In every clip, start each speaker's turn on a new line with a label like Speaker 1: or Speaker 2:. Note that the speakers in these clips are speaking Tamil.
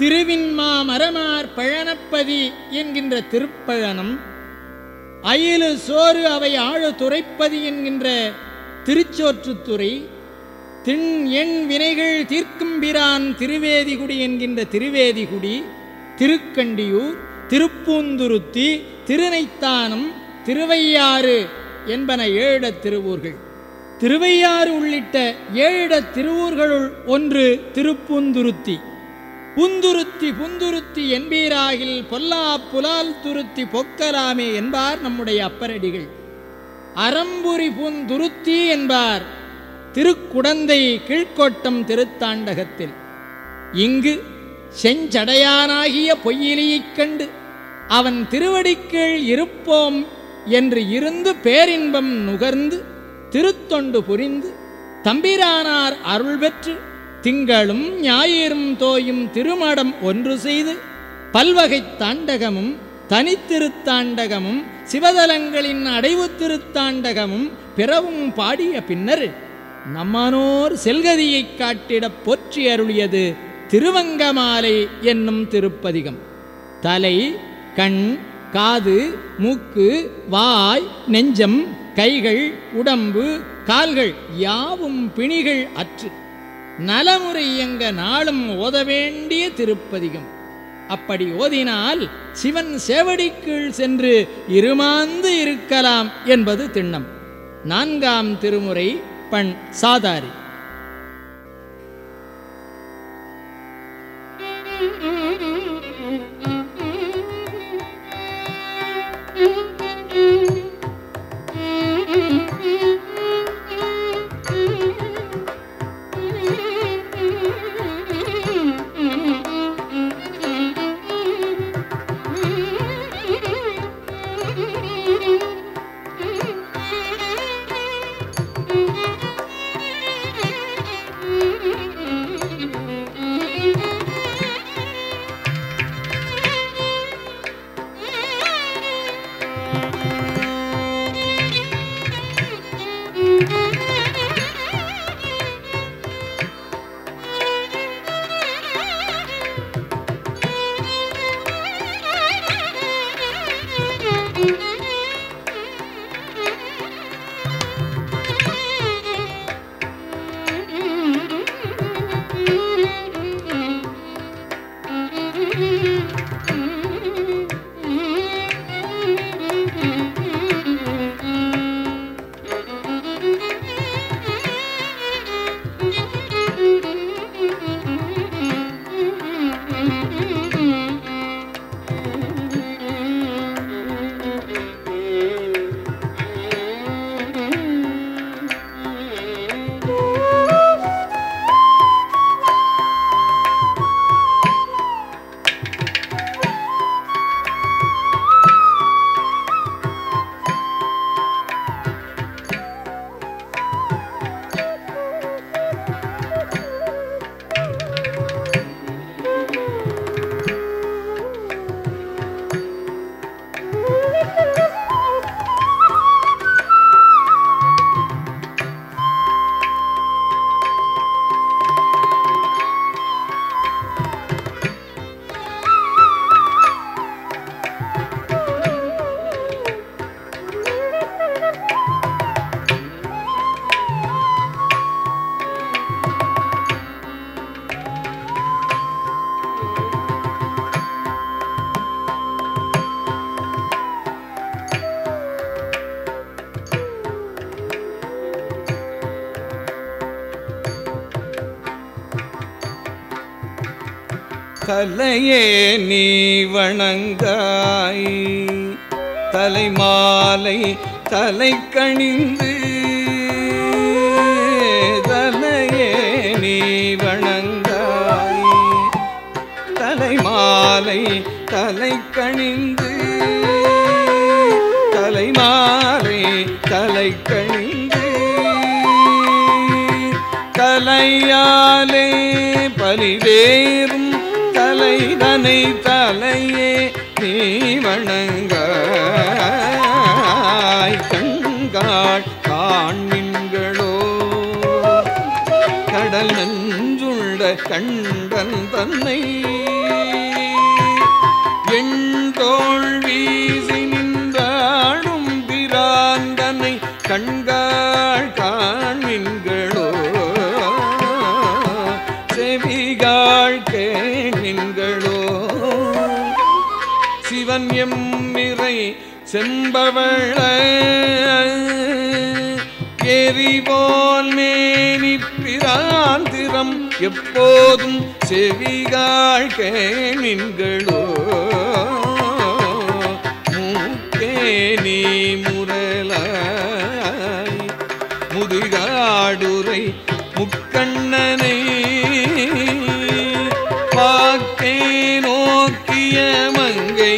Speaker 1: திருவின்மா மரமார் பழனப்பதி என்கின்ற திருப்பழனம் அயிலு சோறு அவை ஆழ துறைப்பதி என்கின்ற திருச்சோற்றுத்துறை திண் எண் வினைகள் தீர்க்கும்பிரான் திருவேதிகுடி என்கின்ற திருவேதிகுடி திருக்கண்டியூர் திருப்பூந்துருத்தி திருநைத்தானம் திருவையாறு என்பன ஏழிடத் திருவூர்கள். திருவையாறு உள்ளிட்ட ஏழிடத் திருவூர்களுள் ஒன்று திருப்பூந்துருத்தி. புந்துருத்தி புந்துருத்தி என்பீராகில் பொல்லா புலால் துருத்தி பொக்கலாமே என்பார் நம்முடைய அப்பரடிகள். அறம்புரி புந்துருத்தி என்பார் திருக்குடந்தை கீழ்க்கோட்டம் திருத்தாண்டகத்தில். இங்கு செஞ்சடையானாகிய பொய்யிலியைக் கண்டு அவன் திருவடிக்கீழ் இருப்போம் என்று இருந்து பேரின்பம் நுகர்ந்து திருத்தொண்டு புரிந்து தம்பிரானார் அருள் பெற்று திங்களும் ஞாயிறும் தோயும் திருமடம் ஒன்று செய்து பல்வகைத் தாண்டகமும் தனித்திருத்தாண்டகமும் சிவதலங்களின் அடைவு திருத்தாண்டகமும் பிறவும் பாடிய பின்னர் நம்மானோர் செல்கதியைக் காட்டிடப் போற்றி அருளியது திருவங்கமாலை என்னும் திருப்பதிகம். தலை கண் காது மூக்கு வாய் நெஞ்சம் கைகள் உடம்பு கால்கள் யாவும் பிணிகள் அற்று நலமுறை இயங்க நாளும் ஓத வேண்டிய திருப்பதிகம். அப்படி ஓதினால் சிவன் சேவடிக்குள் சென்று இருமாந்து இருக்கலாம் என்பது திண்ணம். நான்காம் திருமுறை பண் சாதாரி.
Speaker 2: கலையே நீ வணங்காய். தலைமாலை தலை கணிந்து தலையே நீ வணங்காய். தலைமாலை தலை கணிந்து தலைமாலை தலை கணிந்து தலையாலே பலிவே தலை தலையே நீ வணங்காய். கண்காள் காண்மின்களோ. கடல் நஞ்சுள்ள கண்டன் தன்னை. எண்தோள் வீசி நின்றாடும் பிராந்தனை கண்காள் செம்பவள எரிபோல் மேனி பிராந்திரம் எப்போதும் செவிகாள் கேமின்களோ மூக்கே நீ முரலாய் முதுகாடுரை முக்கண்ணனை. பாக்கே நோக்கிய மங்கை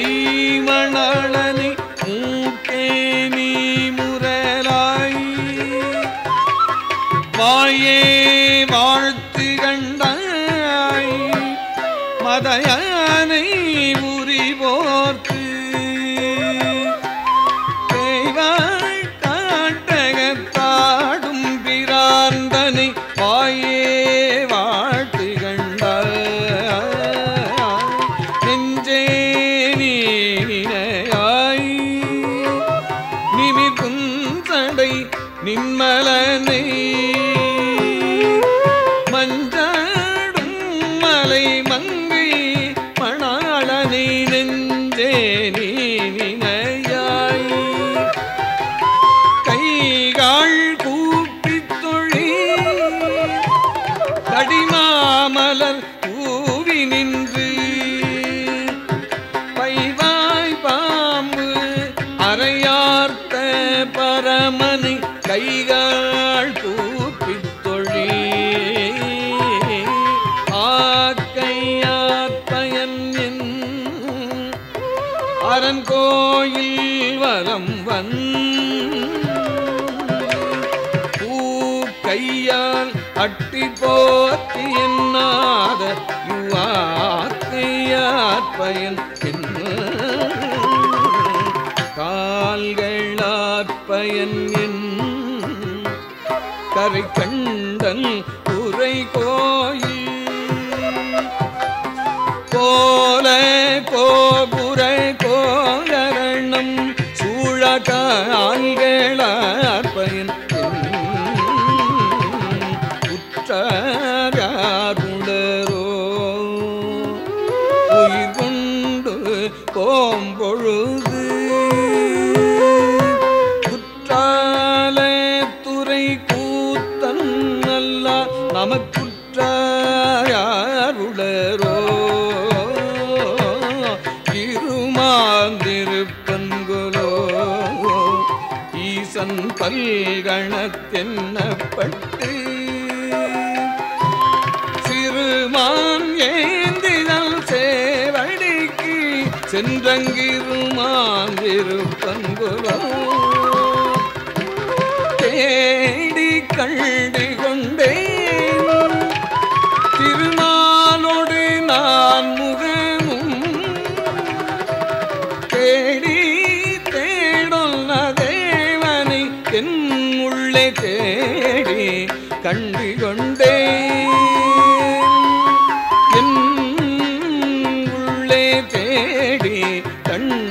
Speaker 2: தாயே வாழ்த்து கண்டாய். மதையானை மங்கை மணாளனை நெஞ்சே நீனையாய். கைகாள் கூப்பித் தொழி தடிமாமலர் கூவி நின்று. பைவாய் பாம்பு அறையார்த்த பரமனை கைகள் அரண் கோயில் வலம் வந் பூ கையால் அட்டி போற்றி என்னாத யுவாக்கையாற்பயன் கால்களாற்பயன் என் கரை கண்டன் உரை கோயில். போல கோபுர கூத்தனும் நல்ல நமக்குற்றாருளரோ இருமாந்திருப்பன்குலோ. ஈசன் பல்கணத்தென்னப்பட்டு. சிறுமான் ஏந்தினல் சேவடிக்கு சென்றங்கிருமாந்திருப்பன்குலோ. இருப்பன்குலோ 人